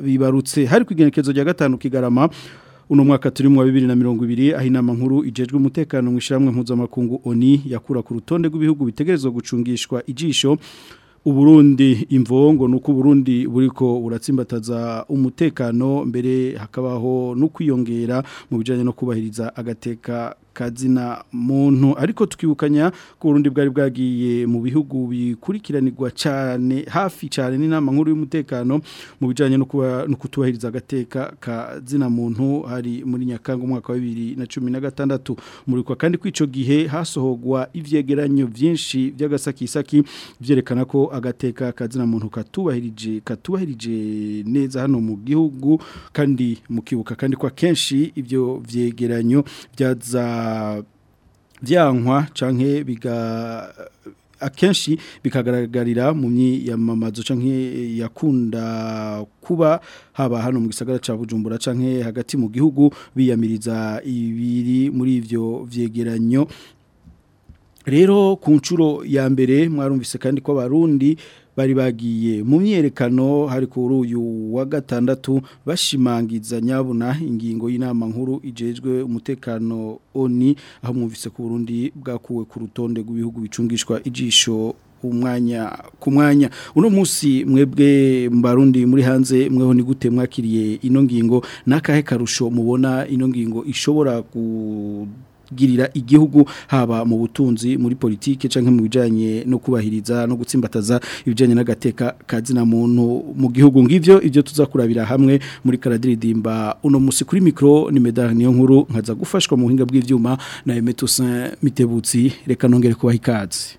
bibarutse hari ku igenekerezo rya gatanu kigarama uno mwaka turimo wa bibiri na mirongo ibiri aho nkuru ijejwe umutekano mu ishyirahamwe mpuzamakungu oni yakura ku rutonde rw'ibihugu bitegerezwa gucungishwa ijisho uburundi imvongo nuko uburundi buriko uratsimbataza umutekano mbere hakabaho no kwiyongera mu bijanye no kubahiriza agateka kazina muntu ariko tukibukanya ko Burundi bwari bwagiye mu bihugu bikurikiranirwa cyane hafi cyane n'inama nkuru y'umutekano mu bijanye no kuba no kutubahiriza agateka kazina muntu hari muri nyakanga umwaka wa 2016 muri kwa kandi kwico gihe hasohogwa ivyegeranyo byinshi by'agasakisaki byerekana ko agateka kazina muntu katubahirije katubahirije neza hano mu gihugu kandi mukibuka kandi kwa kenshi ibyo vyegeranyo byaza byankwa canke biga akenshi bikagaragarira mu myiyamamazo canke yakunda kuba haba hano mu gisagara ca Bujumbura canke hagati mu gihugu biyamiriza ibiri muri ivyo vyegeranyo rero ku nshuro ya mbere mwarumvise kandi ko abarundi bari bagiye mu myerekano hari kuri uyu wa gatandatu bashimangiza nyabuna ingingo y'inama nkuru ijejwe umutekano oni aho mwumvise ko Burundi bwakuwe ku rutonde rw'ibihugu bicungishwa ijisho umwanya ku mwanya uno munsi mwebwe mbarundi muri hanze mweho ni gute mwakiriye ino ngingo n'akahe karusho mubona ino ngingo ishobora girira igihugu haba mu butunzi muri politike canke mu bijanye no kubahiriza no gutsimbataza ibijanye n'agateka kazina muntu mu gihugu ngivyo ivyo tuzakurabira hamwe muri karadiridimba uno musi kuri micro ni medal niyo nkuru nkaza gufashwa mu buhinga bw'ivyuma na Emeto Mitebutsi reka nongere kubaha ikaze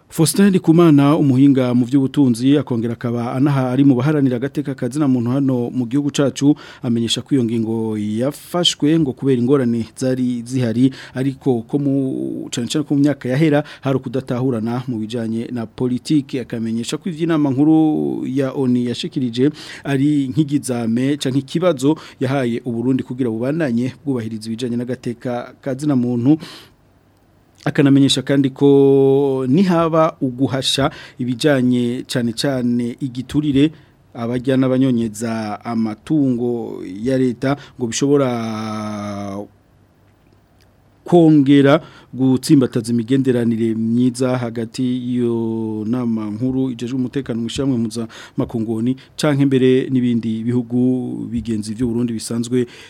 Faustin Ndikumana umuhinga mu by'ubutunzi akongera akaba anaha ari mu baharanira agateka kazina muntu hano mu gihugu cacu amenyesha ko iyo ngingo yafashwe ngo kubera ingorane zari zihari ariko ko mu cyane cyane ko mu myaka yahera hari kudatahurana mu bijanye na politike akamenyesha ko ivy'inama nkuru ya ONU yashikirije ari nk'igizame canke ikibazo yahaye uburundi kugira bubandanye bwubahiriza ibijanye n'agateka kazina muntu akanamenyesha kandi ko nihaba uguhasha ibijyanye cyane cyane igiturire abajya n'abanyonyeza amatungo ya leta ngo bishobora kongera gutsimbataza imigenderanire myiza hagati y'iyo nama nkuru igejwe umutekano mushyamwe muza makungoni canke mbere n'ibindi bihugu bigenzi byo Burundi bisanzwe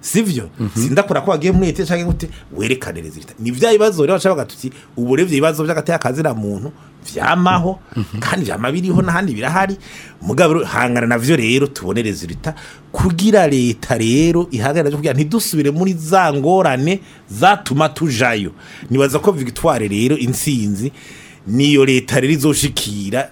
sibyo mhm. sindakora ko wagiye mwete cyangwa gute werekane rezilita ni bya bibazo rero bashaka bagatuti ubu ibibazo by'agateka kazira muntu byamaho mm-hmm. mm-hmm. kandi byama biriho n'ahandi birahari mugabo hangana nabyo rero tubonereze rezilita kugira leta rero ihagarara kugira ntidusubire muri za ngorane zatuma tujayo nibaza ko victoire rero insinzi niyo leta rero izoshikira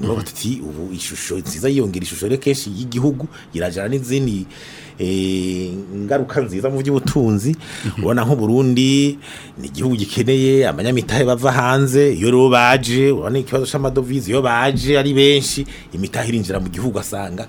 niba mm-hmm. ubu ishusho nziza yiyongera ishusho rero kenshi y'igihugu irajyana n'izindi ingaruka eh, nziza mu by'ubutunzi ubona nk'uburundi ni igihugu gikeneye abanyamitahe bava hanze iyo rero baje urabona ikibazo cy'amadovize iyo baje ari benshi imitahe irinjira mu gihugu asanga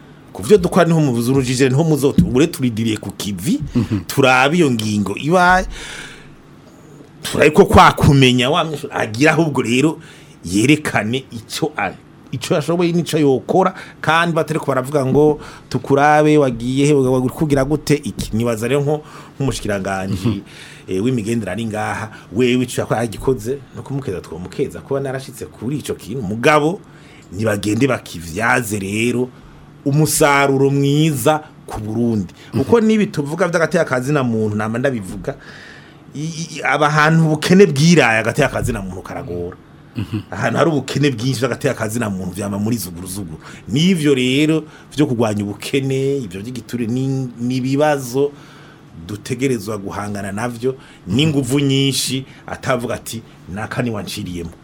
ku dukora niho mubuze urujije niho muzotubure turidiriye ku kivi mhm. turaba iyo ngingo iba turariko kwakumenya wa agira ahubwo rero yerekane icyo ari icyo yashoboye n'icyo yokora kandi batari baravuga ngo tukurabe wagiye he kugira gute iki nibaza rero nko nk'umushikiranganji mhm. eh, w'imigendera ari ngaha wewe icyo yakora yagikoze no kumukeza twamukeza kuba narashyitse kuri icyo kintu mugabo ntibagende bakivyaze rero umusaruro mwiza ku burundi kuko mhm. n'ibi tuvuga by'agateka kazina muntu ntabwo ndabivuga aba hantu ubukene bwiraye agateka kazina muntu karagora mhm. ahantu hari ubukene bwinshi bw'agateka kazina muntu byaba muri zuguruzuguru n'ibyo rero byo kurwanya ubukene ibyo by'igiture ni dutegerezwa guhangana nabyo n'inguvu mhm. nyinshi atavuga ati naka niwanciriyemo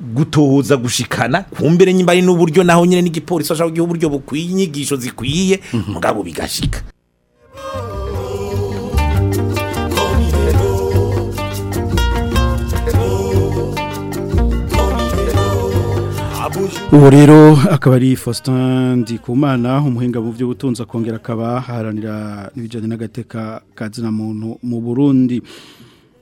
gutoza gushikana kumbere nyimba ari n'uburyo naho nyine n'igipolisi ashaka kugira uburyo bukwiye inyigisho zikwiye mhm. mugabo bigashika ubu rero akaba ari faustin ndikumana umuhinga mu by'ubutunzi akongera akaba haranira n'ibijyanye n'agateka ka muntu mu burundi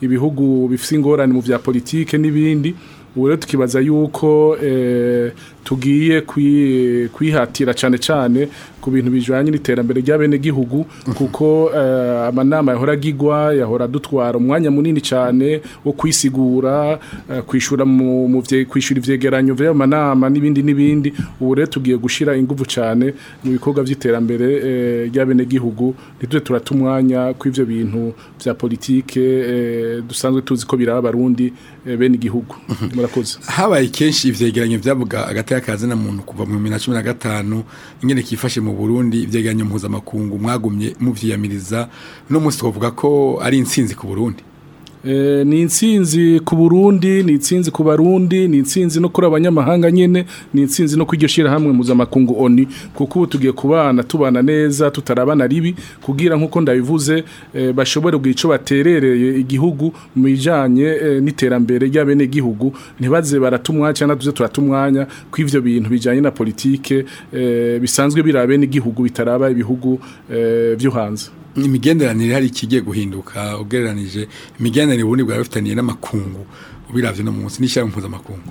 ibihugu bifite ingorane mu bya politike n'ibindi ubu rero tukibaza yuko tugiye kwihatira cyane cyane ku bintu bijyanye n'iterambere ry'abenegihugu kuko eh, amanama yahora agigwa yahora dutwara umwanya munini cyane wo kwisigura eh, kwishyura mu kwishyura ibyegeranyo by'ayo manama n'ibindi n'ibindi ubu rero tugiye gushyira ingufu cyane mu bikorwa by'iterambere eh, ry'abenegihugu ntitube turata umwanya kw'ibyo bintu bya politiki dusanzwe tuzi ko biraba abarundi bene igihugu mhm. murakoze habaye kenshi ibyegeranyo byavuga hagati y'akazi na muntu kuva mu bibiri na cumi na gatanu ingene kifashe mu Burundi ibyegeranyo mpuzamakungu mwagumye muvyiyamiriza no musovuga ko ari insinzi ku Burundi Eh, ni insinzi ku burundi ni insinzi ku barundi ni insinzi no kuri abanyamahanga nyine ni insinzi no kw'iryo shyirahamwe mpuzamakungu oni kuko tugiye kubana tubana neza tutarabana ribi kugira nk'uko ndabivuze eh, bashobore kugira baterereye igihugu mu bijyanye eh, n'iterambere ry'abenegihugu ntibaze baratumwa cyangwa tuze turatumwanya ku ibyo bintu bijyanye na politike bisanzwe biri abenegihugu bitaraba ibihugu byo hanze imigenderanire hari kigiye guhinduka ugereranije imigenderanire ubundi bwari bufitaniye n'amakungu ubirabye no munsi n'ishyirahamwe mpuzamakungu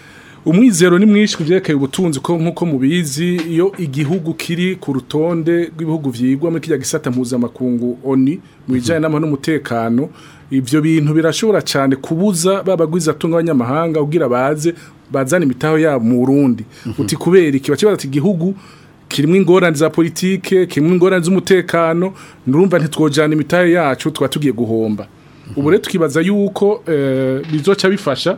umwizero ni mwinshi ku byerekeye ubutunzi ko nk'uko mubizi iyo igihugu kiri ku rutonde rw'ibihugu byigwa muri kijya gisata mpuzamakungu oni mu bijyanye mhm. n'umutekano ibyo bintu birashobora cyane kubuza babagwiza atunga abanyamahanga ubwira baze bazana imitaho yabo mu Burundi mhm. uti kubera iki bakibaza ati igihugu kirimo ingorane za politike kirimo ingorane z'umutekano nurumva ntitwojana imitahe yacu tuba tugiye guhomba mhm. ubu rero tukibaza yuko eh, bizoca bifasha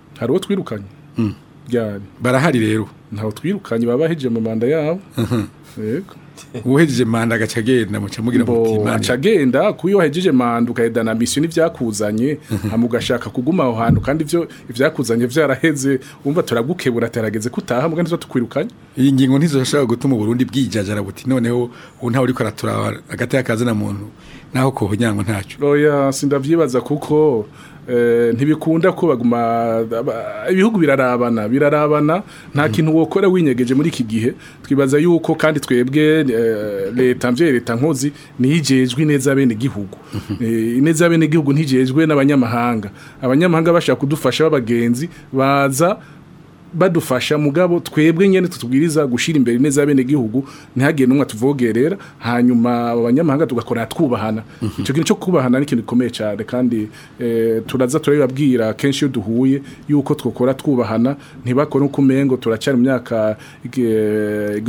hari uwo twirukanye hmm. barahari rero ntawe twirukanye baba mu manda yabo yego uhejeje manda agaca agenda muca mugira mutima aca agenda kuyo hejeje manda ukahedana mission ivyakuzanye amugashaka kuguma aho hantu kandi ivyo ivyakuzanye vyaraheze umva turagukebura tarageze kutaha mugandi zo tukwirukanye iyi ngingo ntizoshaka gutuma Burundi bwijajara buti noneho unta uriko aratura agati yakazana muntu naho ko nyango ntacyo oya sindavyibaza kuko Eh, ntibikunda ko baguma ibihugu birarabana birarabana nta mm. kintu wokora winyegeje muri iki gihe twibaza yuko kandi twebwe eh, leta mbye leta nkozi ntiyigejwe ineza bene igihugu mm-hmm. eh, ineza bene igihugu ntigejwe n'abanyamahanga abanyamahanga bashaka kudufasha b'abagenzi baza badufasha mugabo twebwe nyene tutubwiriza gushira imbere neza abenegihugu ntihagiye numwe tuvogerera hanyuma abanyamahanga tugakora twubahana mm kintu cyo kubahana ni kintu gikomeye cyane kandi eh, turaza turabibabwira kenshi yo duhuye yuko twakora twubahana ntibakora uko umengo turacari mu myaka eh,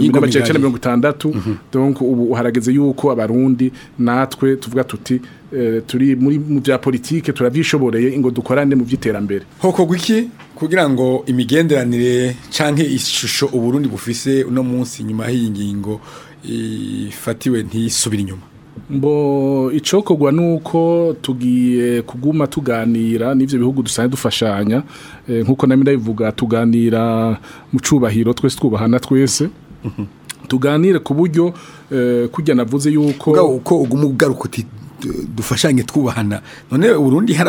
mirongo itandatu mm donc ubu harageze yuko abarundi natwe tuvuga tuti eh, turi muri mu bya politike turabyishoboreye ingo dukorane mu byiterambere hoko gwiki kugira ngo imigenderanire canke ishusho uburundi bufise uno munsi nyuma y'ingingo ifatiwe ntisubira inyuma mbo icokorwa nuko tugiye kuguma tuganira n'ivyo bihugu dusanye dufashanya eh, nkuko nami ndabivuga tuganira mu cubahiro twese twubahana twese mhm. tuganire ku buryo eh, kujya navuze yuko uko uguma ugaruka uti dufashanye twubahana none urundi hari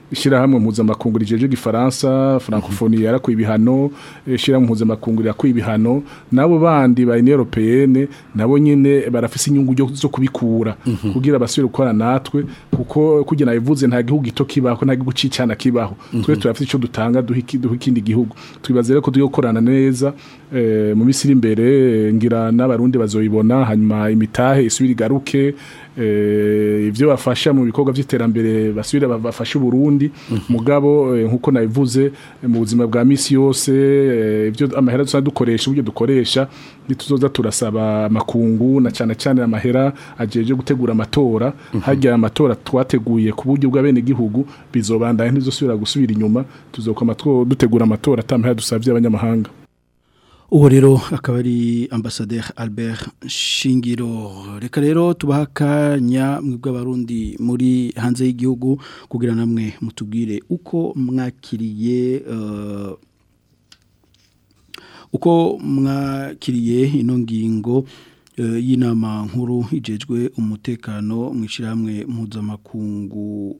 ishyirahamwe mpuzamakungu rijeje igifaransa francophonie yarakwiye ibihano ishyirahamwe mpuzamakungu rirakwiye ibihano nabo bandi ba Union nabo nyine barafise inyungu zo kubikura mhm. kugira basubire gukora natwe kuko kugira nabivuze nta gihugu gito kibaho nta gihugu cicana kibaho mhm. twe turafise icyo dutanga duha ikindi gihugu twibazere ko turi gukorana neza eh, mu minsi iri imbere ngira n'abarundi bazoyibona hanyuma imitahe isubire igaruke Eh, ibyo bafasha mu bikorwa by'iterambere basubira bafasha uburundi mhm. mugabo eh, nk'uko nabivuze eh, mu buzima bwa minsi yose ibyo amahera dusanzwe dukoresha uburyo dukoresha ntituzoza turasaba amakungu na cyane cyane amahera agiye gutegura amatora mhm. harya amatora twateguye ku buryo bw'abenegihugu bizobandanya ntizosubira gusubira inyuma tuzokoma dutegura amatora atamahera dusabye abanyamahanga ubu rero akaba ari ambasaderi albert shingiro reka rero tubaha akanya bw'abarundi muri hanze y'igihugu kugira namwe mutubwire uko mwakiriye uh, uko mwakiriye ino ngingo uh, y'inama nkuru igejwe umutekano mu ishyirahamwe mpuzamakungu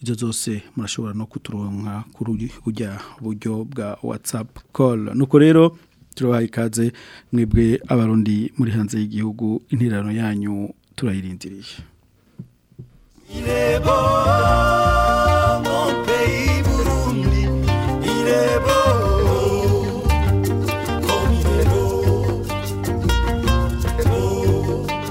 ibyo zose murashobora no kuturonka kuri bujya buryo bwa whatsapp call nuko rero turabaha ikaze mwebwe abarundi muri hanze y'igihugu interano yanyu turayirindiriye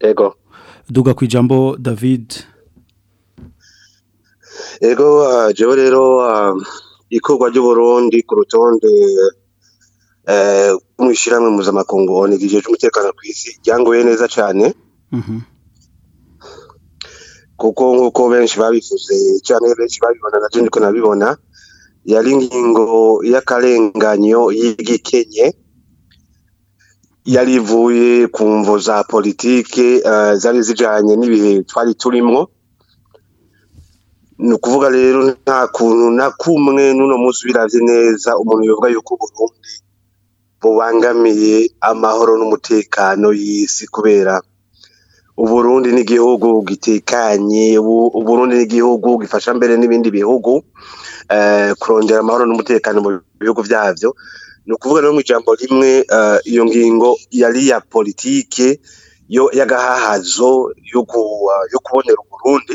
ego duga ku ijambo david yego ah, jewe rero ah, ikorwa ry'uburundi ku rutonde mu eh, ishyirahamwe mpuzamakungu onega igihe cy'umutekano ku isi ryangoye neza cyane mhm. kuko nk'uko benshi babifuze cyane benshi babibona na niko nabibona yari ingingo y'akarenganyo y'igikenye yari ivuye ku mvo za politiki eh, zari zijyanye n'ibihe twari turimo ni ukuvuga rero nta kuntu na kumwe n'uno munsi ubirabye neza umuntu yavuga yuko uburundi bubangamiye amahoro n'umutekano y'isi kubera uburundi n'igihugu gitekanye uburundi n'igihugu gifasha mbere n'ibindi bihugu eh, kurongera amahoro n'umutekano mu bihugu byabyo ni ukuvuga no mu ijambo rimwe eh, iyo ngingo yari iya politike y'agahahazo yo kubonera uburundi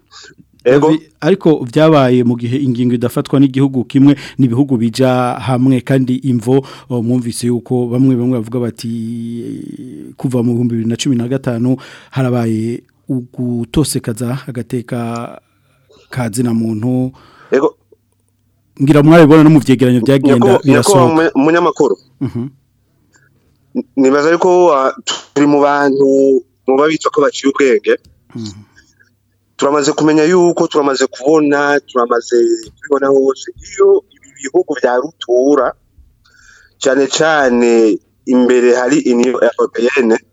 ariko byabaye mu gihe ingingo idafatwa n'igihugu kimwe n'ibihugu bija hamwe kandi imvo mwumvise yuko bamwe bamwe bavuga bati kuva mu 2015 harabaye ugutosekaza agateka kazina muntu yego ngira mwabibona no mu vyegeranyo byagenda birasohoka umunyamakuru mhm. nibaza yuko turi mu bantu mu babitwa ko baciye ubwenge mhm. turamaze kumenya yuko turamaze kubona turamaze kubibona hose iyo ibi bihugu bya rutura cyane cyane imbere hari iniyo europeyene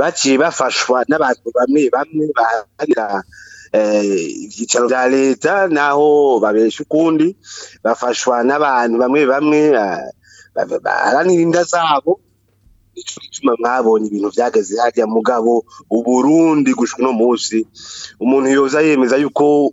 baciye bafashwa n'abantu bamwe bamwe bahagira eh, ibyicaro bya leta naho babesha ukundi bafashwa n'abantu bamwe bamwe eh, baharanira inda zabo nicyo gituma mwabonye ibintu byageze hariya mugabo uburundi gushwa uno munsi umuntu yoza yemeza yuko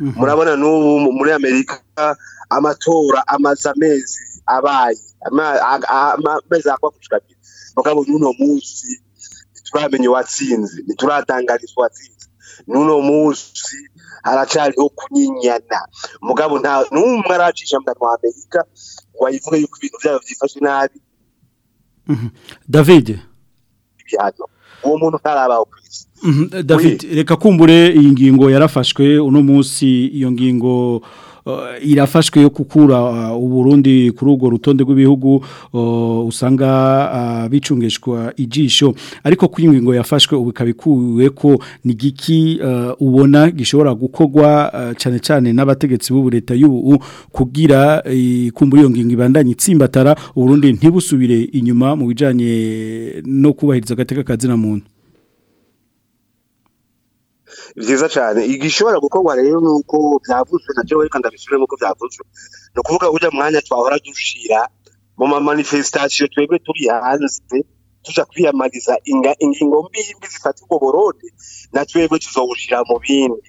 mhm. murabona n'ubu muri amerika amatora amaze amezi abaye amezi akwa ku kikabiri mugabo munsi ntituramenya uwatsinze ntituratangarizwa uwatsinze n'uno munsi haracariho kunyinyana mugabo nta n'umwe aracisha mu wa amerika wayivuga yuko ibintu byabo byifashe nabi mhm. david ibihano uwo muntu ntarabaho ku isi mhm. david reka kumbure iyi ngingo yarafashwe uno munsi iyo ngingo Eh, irafashwe yo gukura eh, uburundi kuri urwo rutonde rw'ibihugu eh, usanga bicungishwa ijisho ariko kuri ingingo yafashwe ubu ko ni giki ubona gishobora gukorwa cyane cyane n'abategetsi b'ubu leta y'ubu kugira kumbura iyo ngingo ibandanye itsimbatara uburundi ntibusubire inyuma mu bijyanye no kubahiriza agateka kazina muntu byiza cyane igishobora gukorwa rero ni uko byavuzwe nabyo reka ndabisubiremo ko byavuzwe ni ukuvuga ujya mwanya twahora dushira mu ma twebwe turi hanze tuja kwiyamariza ingingo mbimbi zifatirwa uburode na twebwe tuzowushira mu bindi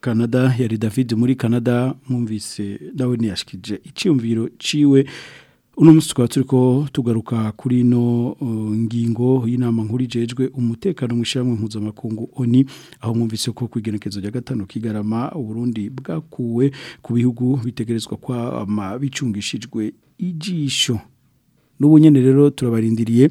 canada yari david muri canada mwumvise nawe yashikije icyumviro ciwe uno munsi tukaba turi ko tugaruka kuri ino ngingo y'inama nkuru igejwe umutekano mu ishyirahamwe mpuzamakungu oni aho mwumvise ko ku rya gatanu kigarama uburundi bwakuwe ku bihugu bitegerezwa kwama bicungishijwe ijisho n'ubu nyine rero turabarindiriye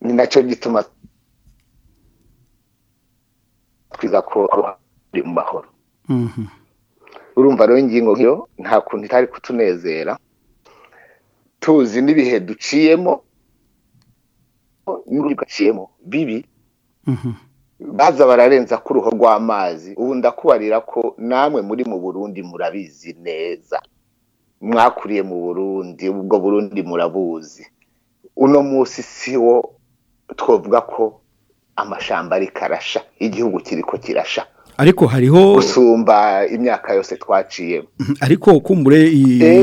ni nacyo gituma twiza ko ari mu mahoro mhm. urumva rero ingingo nk'iyo nta kuntu itari kutunezera tuzi n'ibihe duciyemo y'urugaciyemo bibi mhm. baza bararenza ko uruhu rw'amazi ubu ndakubarira ko namwe muri mu burundi murabizi neza mwakuriye mu burundi ubwo burundi murabuzi uno munsi si wo twavuga ko amashamba ariko arasha igihugu kiriko kirasha ariko hariho gusumba imyaka yose twaciye. Uhuh, ariko kumbure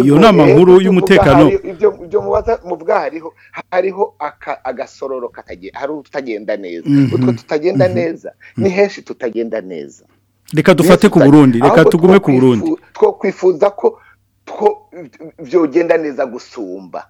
iyo nama nkuru y'umutekano ibyo muvuga hariho hariho agasororo katagiye hari utagenda neza uhuh. utwo tutagenda uhuh. neza ni henshi tutagenda neza reka dufate ku burundi reka tugume ku burundi two kwifuza ko byogenda neza gusumba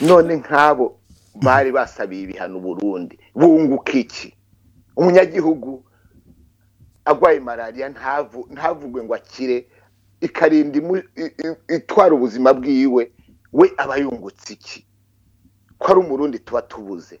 none nk'abo bari mm-hmm. basabiye ibihano uburundi bunguka iki umunyagihugu arwaye malariya ntavugwe ngo akire ikarinda itwara ubuzima bwiwe we aba yungutse iki ko ari umurundi tuba tubuze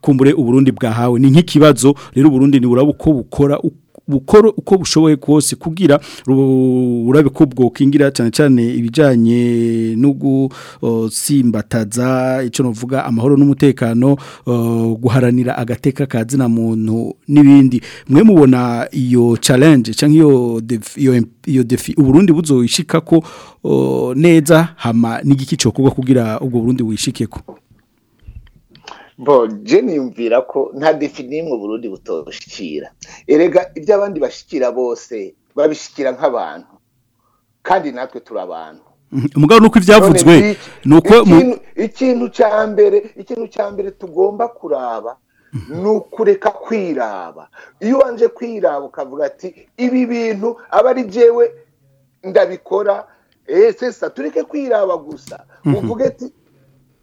kumbure uburundi bwahawe ni nk'ikibazo rero uburundi ni uko bukora bukoro uko bushoboye kose kugira urabe kubwokingira bwokingira cyane cyane ibijyanye no gusimbataza icyo vuga amahoro n'umutekano guharanira agateka kazina muntu n'ibindi mwe mubona iyo challenge cyangwa iyo iyo iyo defi uburundi buzoyishika ko neza hama n'igiki cyo kugira ubwo burundi wishike ko je niyumvira ko nta defi n'imwe burundi butoshikira erega ibyo abandi bashikira bose babishikira nk'abantu kandi natwe turi abantu umugabo nuko ibyavuzwe uko ikintu cya mbere ikintu cya mbere tugomba kuraba mhm. ni ukureka kwiraba iyo ubanje kwiraba ukavuga ati ibi bintu aba ari jewe ndabikora ese eh, sa tureke kwiraba gusa mhm. uvuge ati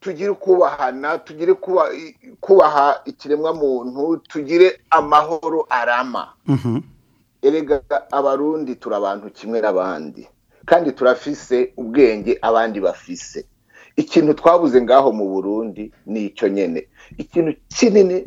tugire kubahana tugire kubaha ikiremwa muntu tugire amahoro arama mhm. erega abarundi turi abantu kimwe n'abandi kandi turafise ubwenge abandi bafise ikintu twabuze ngaho mu burundi ni icyo nyine ikintu kinini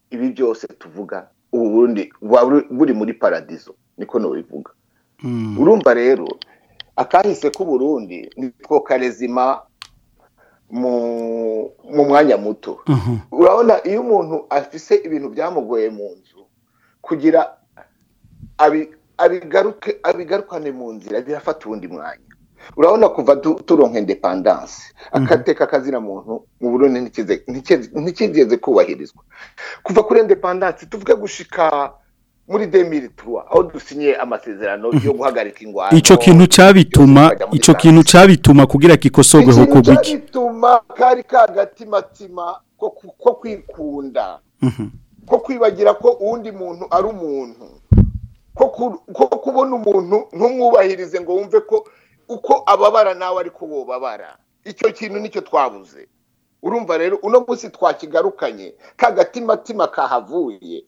ibi byose tuvuga ubu burundi buri muri paradizo niko ntubivuga hmm. urumva rero akahise k'uburundi nitwo karezima mu mwanya muto urabona iyo umuntu afise ibintu byamugoye mu nzu kugira abigarukane mu nzira birafata uwundi mwanya urabona kuva turonka indepandanse mhm. akateka kazina muntu mu burundi ntikigeze kubahirizwa kuva kuri indepandanse tuvuge gushika muri demiri turuwa aho dusinye amasezerano mhm. yo guhagarika ingwano icyo kintu cyabituma icyo kintu cyabituma kugira gikosorwe huko iki cyabituma kari kagatimatima ko kwikunda mhm. ko kwibagira ko uwundi muntu ari umuntu ko kubona umuntu ntumwubahirize ngo wumve ko uko ababara nawe ariko wobabara icyo kintu nicyo twabuze urumva rero uno munsi twakigarukanye k'agatimatima kahavuye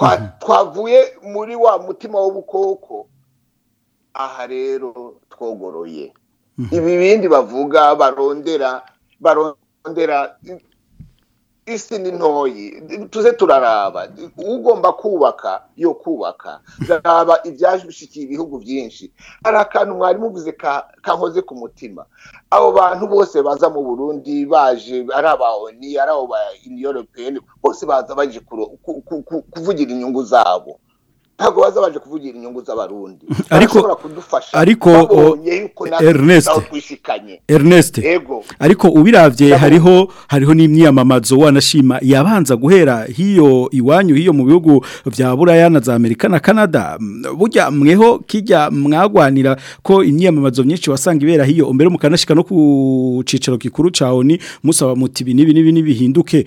mhm. twavuye muri wa mutima w'ubukoko aha rero twogoroye mhm. ibi bindi bavuga barondera barondera isi ni ntoyi tuze turaraba ugomba kubaka yo kubaka raba ibyashikiye ibihugu byinshi hari akantu mwari muvuze kankoze ku mutima abo bantu bose baza mu burundi baje ari aba oni ari abo ba europeyeni bose baza baje kuvugira inyungu zabo ntabwo baza kuvugira inyungu z'abarundi ariko ariko Ernest Ernest ariko ubirabye hariho hariho n'imyamamazo wanashima yabanza guhera hiyo iwanyu hiyo mu bihugu vya Buraya na za Amerika na Canada burya mweho kijya mwagwanira ko imyamamazo myinshi wasanga ibera hiyo ombere mukanashika no ku cicaro kikuru caho ni musaba muti ibi nibi nibi bihinduke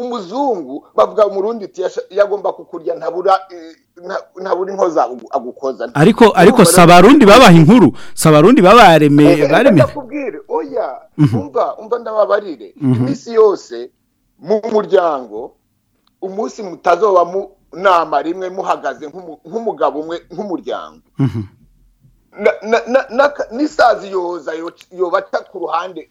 umuzungu bavuga umurundi yagomba kukurya ntabura eh, ntabura inkoza agukoza ariko ariko sabarundi babaha inkuru sabarundi babaremeye eh, eh, baremeye ndakubwire oya mhm. umva umva ndababarire mhm. iminsi yose mu muryango umunsi mutazoba mu nama rimwe muhagaze nk'umugabo umwe nk'umuryango mhm. n'isazi yoza yobaca ku ruhande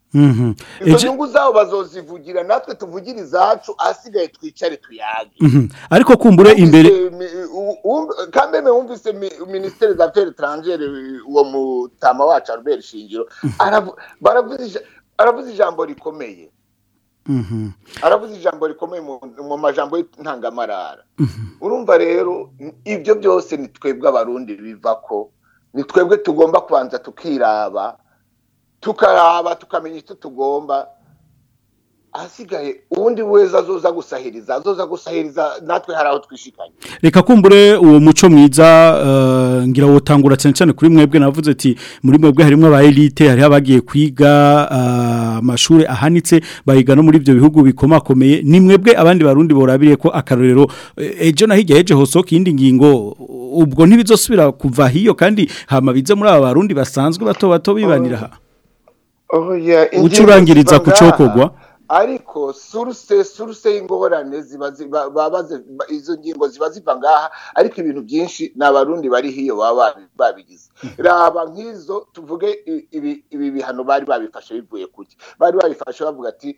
Mhm. izo nyungu zabo bazozivugira natwe tuvugira izacu asigaye twicare tuyage mhm. ariko kumbure imbere kambeme wumvise minisiteri za aferi taranjeri uwo mutama wacu albert shingiro mhm. aravuze ijambo rikomeye aravuze ijambo rikomeye mu majambo y'intangamarara urumva rero ibyo byose ni twebwe abarundi biva ko ni twebwe tugomba kubanza tukiraba tukaraba tukamenya icyo tugomba ahasigaye uwundi wese azoza gusahiriza azoza gusahiriza natwe hari aho twishikanye reka kumbure uwo muco mwiza eh, ngira wotangura cyane cyane kuri mwebwe navuze ati muri mwebwe harimo aba elite hariho abagiye kwiga eh, amashuri ahanitse bayiga no muri ibyo bihugu bikomakomeye ni mwebwe abandi barundi borabiriye ko akarorero eh, ejo na hirya heje hosoka iyindi ngingo ubwo ntibizosubira kuva hiyo kandi hama muri aba barundi basanzwe bato bato bibanira aha gucurangiriza oh, ku cyokogwa ariko suruse suruse y'ingorane izo ngingo ziba ziva ngaha ariko ibintu byinshi ni abarundi bari hiyo baba babigize hmm. raba nk'izo tuvuge ibi bihano bari babifashe bivuye kuki bari babifashe bavuga ati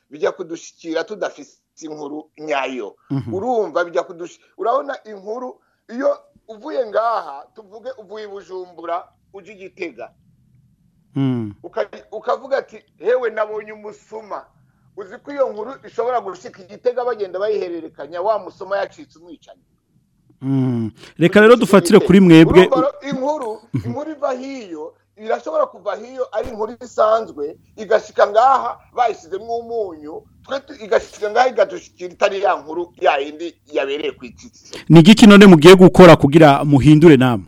bijya kudushyikira tudafite inkuru nyayo mhm. urumva bijya kudushikira urabona inkuru iyo uvuye ngaha tuvuge uvuye i bujumbura uje igitega hmm. ukavuga ati hewe nabonye umusuma uzi ko iyo nkuru ishobora gushika igitega bagenda bayihererekanya wa musoma yacitse umwicanyi hmm. reka rero dufatire kuri mwebwe inkuru mhm. inkuru iva hiyo irashobora kuva hiyo ari inkuru isanzwe igashika ngaha bayishyizemo umunyu igashyiga ngaho igadushyikira itari ya nkuru yindi yabereye ku ikisi ni igiki none mugiye gukora kugira muhindure namwe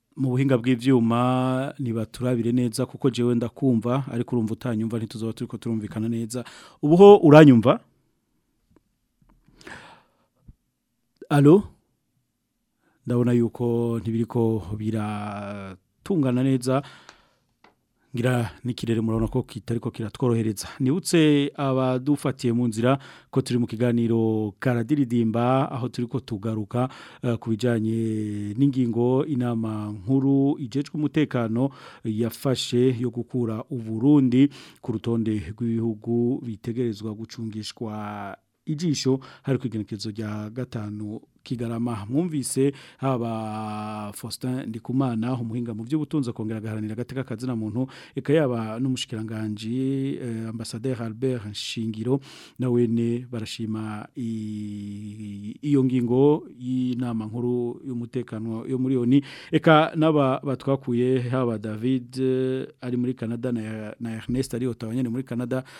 mu buhinga bw'ibyuma ntibaturabire neza kuko jewe ndakumva ariko urumva utanyumva ntituzaba turi turumvikana neza ubuho uranyumva alo ndabona yuko ntibiri ko biratungana neza ngira n'ikirere murabona ko kitari kiratworohereza nibutse abadufatiye mu nzira ko turi mu kiganiro karadiridimba aho turi ko tugaruka eh, ku bijyanye n'ingingo inama nkuru igejwe umutekano yafashe yo gukura uburundi ku rutonde rw'ibihugu bitegerezwa gucungishwa ijisho hari ku igenekerezo rya gatanu kigarama mwumvise haba Faustin Ndikumana umuhinga mu by'ubutunzi akongera agaharanira agateka kazina muntu eka yaba n'umushikiranganje eh, ambassadeur Albert Nshingiro nawene barashima iyo ngingo y'inama nkuru y'umutekano yo muri yoni eka naba batwakuye haba David eh, ari muri Canada na, na Ernest ari otawanyene muri Canada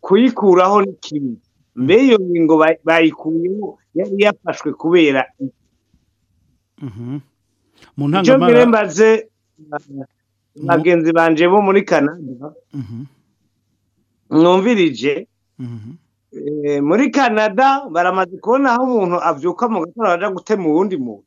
kuyikuraho ni kimwe mbega iyo ngingo bayikuyeho yari yafashwe kubera Mhm. mu ntangamara mbaze bagenzi banje bo muri canada mwumvirije mhm. mhm. eh, muri kanada baramaze kubona aho umuntu abyuka mu gatora bajya gutema uwundi muntu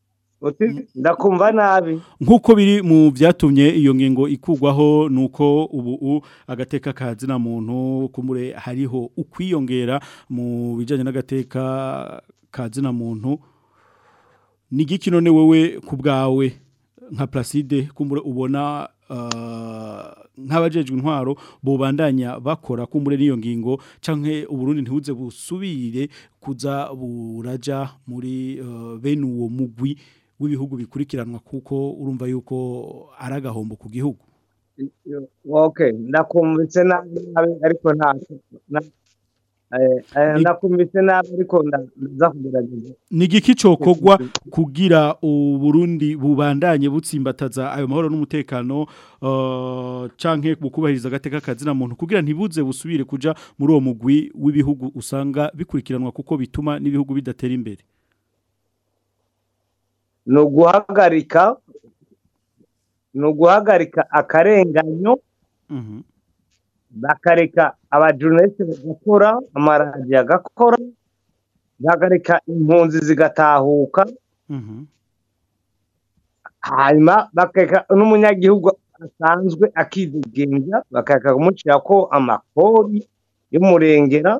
ndakumva nabi nk'uko biri mu byatumye iyo ngingo ikugwaho ni uko ubu agateka ka zina muntu kumure hariho ukwiyongera mu bijyanye n'agateka ka zina muntu ni igiki none wowe ku bwawe nka placide kumbure ubona uh, nk'abajejwe intwaro bubandanya bakora kumbure n'iyo ngingo canke uburundi ntibuze busubire kuza buraja muri uh, bene uwo mugwi w'ibihugu bikurikiranwa kuko urumva yuko ari agahombo ku gihugu ndakumvise nabi ariko Eh, eh, nakumvise nabi ariko ndaza kugerageza ni igiki cyokogwa kugira uburundi bubandanye butsimbataza ayo mahoro n'umutekano uh, canke mu kubahiriza agateka kazina muntu kugira ntibuze busubire kuja muri uwo mugwi w'ibihugu usanga bikurikiranwa kuko bituma n'ibihugu bidatera imbere ni uguhagarika ni uguhagarika akarenganyo mhm. bakareka abajournaliste gukora amaradiyo agakora bakareka impunzi zigatahuka mhm. hanyuma bakareka n'umunyagihugu asanzwe akidegenza bakareka kumucira ko amakori y'umurengera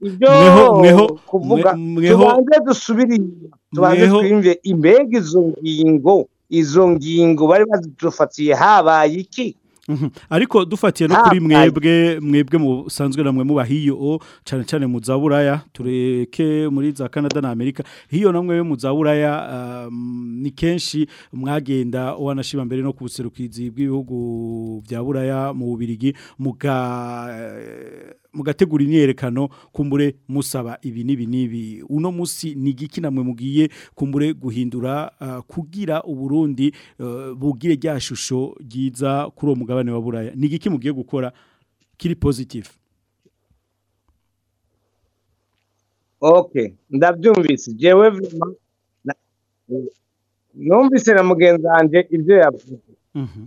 ibyo kuvuga tubanze dusubire tubanze twiyumve imbega izo ngingo izo ngingo bari badufatiye habaye iki Mhm. ariko dufatiye no kuri mwebwe mwebwe musanzwe namwe muba hiyo cyane cyane mu za buraya tureke muri za canada na amerika hiyo namwe mu za buraya um, ni kenshi mwagenda wanashiba mbere no ku buserukizi bw'ibihugu bya buraya mu bubirigi muga eh, mugategura imyerekano kumbure musaba ibi n'ibi n'ibi uno musi ni igiki namwe mugiye kumbure guhindura ah, kugira uburundi ah, bugire rya shusho ryiza kuri uwo mugabane wa buraya ni igiki mugiye gukora kiri positive okay ndabyumvise jewe numvise na mugenzi wanjye ibyo yavuze mhm.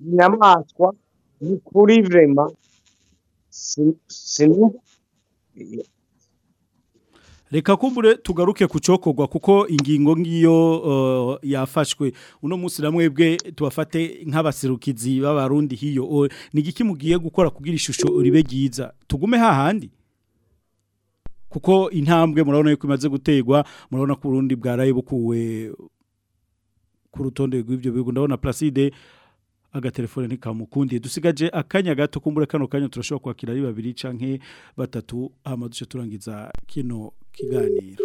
inyamaswa ni kuri vema reka kumbure tugaruke ku cyokorwa kuko ingingo nk'iyo uh, yafashwe uno munsi na mwebwe tubafate nk'abaserukizi b'abarundi hiyo ni igiki mugiye gukora kugira ishusho ribe ryiza tugume hahandi kuko intambwe murabona yuko imaze gutegwa murabona ko urundi bwaraye ku rutonde rw'ibyo bihugu ndabona placide agatelefone ntikamukundiye dusigaje akanya gato kumbura kano kanya turashobora kwakira ari babiri canke batatu hama duce turangiza kino kiganiro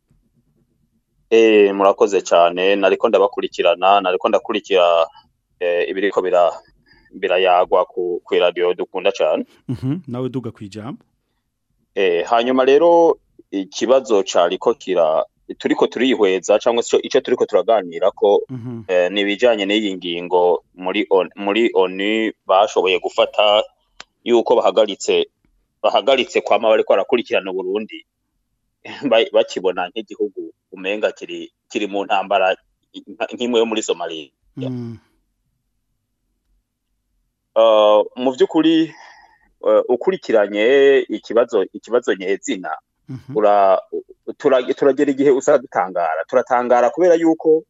murakoze cyane nariko ndabakurikirana nariko ndakurikira ibiriko yagwa ku iradiyo dukunda cyane mhm, nawe duga ku ijambo hanyuma rero ikibazo cyariko kira turiko turihweza cyangwa se icyo turiko turaganira ko mm -hmm. Eh, n'ibijyanye n'iyi ngingo muri on, muri onu bashoboye gufata yuko bahagaritse bahagaritse kwama bari kwarakurikirana Burundi bakibona nk'igihugu umenga kiri kiri mu ntambara nk'imwe yo muri Somalia mhm. eh, mu by'ukuri eh, ukurikiranye ikibazo ikibazo nyezina Mm-hmm. turagera igihe uzadutangara turatangara kubera yuko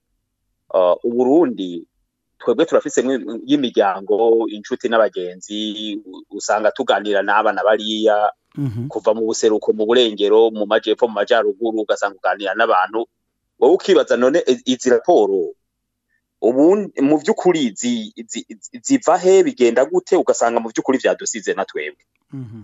uh, uburundi twebwe turafise y'imiryango inshuti n'abagenzi usanga tuganira n’abana bariya mm-hmm. kuva mu buseruko mu burengero mu majyepfo mu majyaruguru ugasanga uganira n'abantu wowe ukibaza none izi raporo ubu mu by'ukuri ziva he bigenda gute ugasanga mu by'ukuri byadusize na twebwe mm-hmm.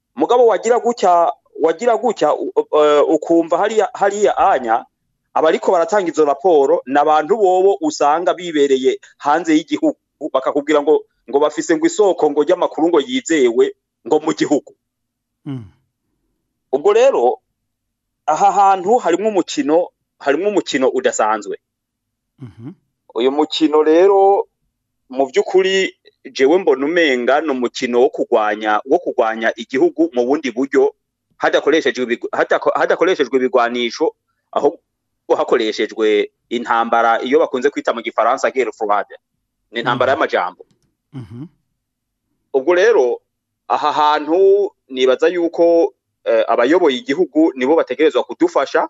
mugabo wagira gutya wagira gutya uh, ukumva hariya anya abariko baratanga izo raporo ni abantu bobo usanga bibereye hanze y'igihugu bakakubwira ngo ngo bafise ngo isoko ngo ry'amakuru ngo yizewe ngo mu gihugu hmm. ubwo rero aha hantu harimo umukino harimo umukino udasanzwe mm-hmm. uyu mukino rero mu by'ukuri jewe mbona umenga ni umukino wo kurwanya wo kurwanya igihugu mu bundi buryo hadakoreshejwe ibigwanisho aho hakoreshejwe intambara iyo bakunze kwita mu gifaransa gere furade ni intambara mm-hmm. y'amajambo mm-hmm. ubwo rero aha hantu nibaza yuko eh, abayoboye igihugu nibo bategerezwa kudufasha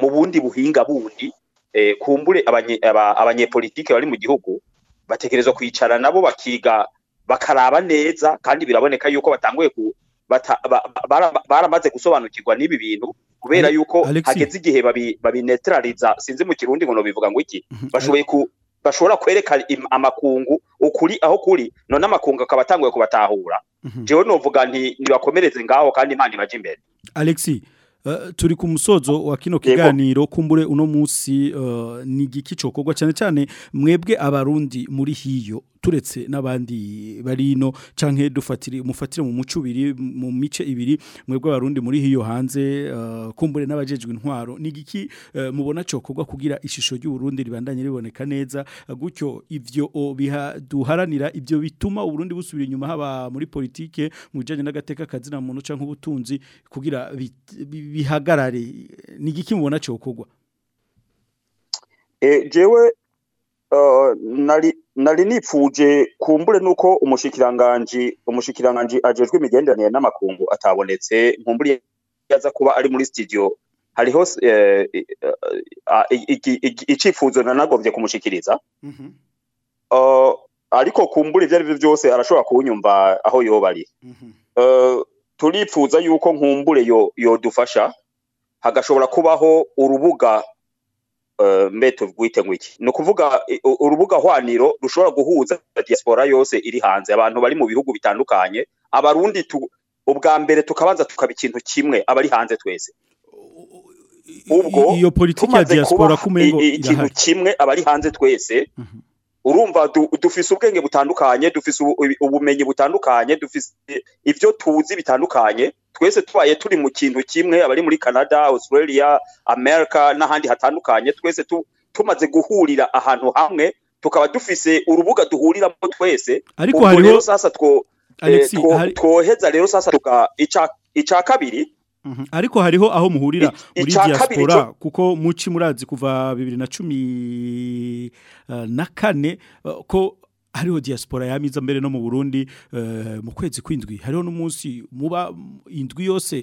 mu bundi buhinga bundi eh, kumbure abanyepolitike bari mu gihugu bategereza kwicara nabo bakiga bakaraba neza kandi biraboneka yuko batanguye baramaze gusobanukirwa n'ibi bintu kubera yuko hageze igihe babinetrariza sinzi mu kirundi ngo bivuga ngo iki mhm. bashoboye ku bashobora kwereka amakungu ukuri aho kuri none amakungu akaba atanguye kubatahura njyewe mhm. nuvuga ntibakomereze ngaho kandi imana ibaje imbere alexi eh, turi ku musozo wa kino kiganiro kumbure uno munsi eh, ni igiki cyokorwa cyane cyane mwebwe abarundi muri hiyo turetse n'abandi bari ino canke dufatire mufatire mu muco ubiri mu mice ibiri mwebwe abarundi muri hiyo hanze uh, kumbure n'abajejwe intwaro ni giki uh, mubona cokogwa kugira ishusho y'u Burundi ribandanye riboneka neza uh, gutyo ivyo biha duharanira ivyo bituma Burundi busubira inyuma haba muri politike mu bijanye n'agateka kazina muntu canke ubutunzi kugira bihagarare ni giki mubona cokogwa eh jewe uh, nari nari nipfuje kumbure nuko umushikiranganji umushikiranganji ajejwe imigenderanire n'amakungu atabonetse nkumbure yaza kuba ari muri studio hariho eh, eh, icifuzo nanagombye kumushikiriza mhm. oh, ariko kumbura ibyo ari byo byose arashobora kuwunyumva aho yoba ari mhm. eh, turipfuza yuko nkumbure yodufasha hagashobora kubaho urubuga meto rwite ngwiki ni ukuvuga urubuga hwaniro rushobora guhuza diaspora yose iri hanze abantu bari mu bihugu bitandukanye abarundi ubwa mbere tukabanza tukaba ikintu kimwe abari hanze twese ubwo iyo politiki ya diaspora kumengo ikintu kimwe abari hanze twese mhm. urumva dufise ubwenge butandukanye dufise ubumenyi butandukanye dufise ibyo tuzi bitandukanye twese tubaye turi mu kintu kimwe abari muri canada australia Amerika n'ahandi hatandukanye twese tumaze guhurira ahantu hamwe tukaba dufise urubuga duhuriramo twese ariko hariho sasa eh, twoheza rero sasa icya kabiri mhm. ariko hariho aho muhurira muri diaspora kuko muci murazi kuva bibiri na cumi eh, na kane eh, ko hariho diaspora yamiza mbere no mu Burundi eh, mu kwezi kwindwi hariho n'umunsi muba indwi yose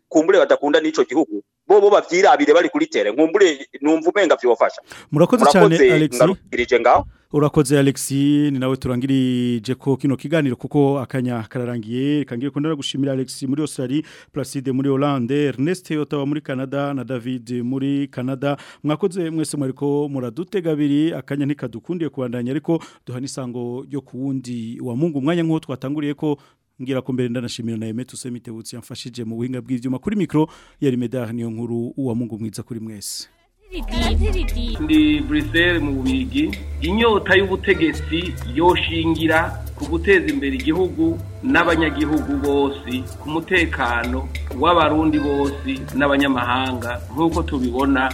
kumbure badakunda n'ico gihugu bobo bavyirabire bari tere nkumbure numva umenga vyobafasha murakoze cyane Alexi urakoze Alexi ni nawe turangirije ko kino kiganiro kuko akanya kararangiye kangiye ko ndaragushimira Alexi muri Australia Placide muri Hollande Ernest yotawa muri Canada na David muri Canada mwakoze mwese mwariko muradutega abiri akanya ntikadukundiye kubandanya ariko duhanisango yo kuwundi wa Mungu umwanya nko twatanguriye ko ngira ko mbere ndanashimira na Aimé Toussaint yamfashije mu buhinga bw'ivyuma kuri micro yari Medar niyo nkuru uwa Mungu mwiza kuri mwese ndi Brussels mu bigi inyota y'ubutegetsi yoshingira ku guteza imbere igihugu n'abanyagihugu bose ku mutekano w'abarundi bose n'abanyamahanga nk'uko tubibona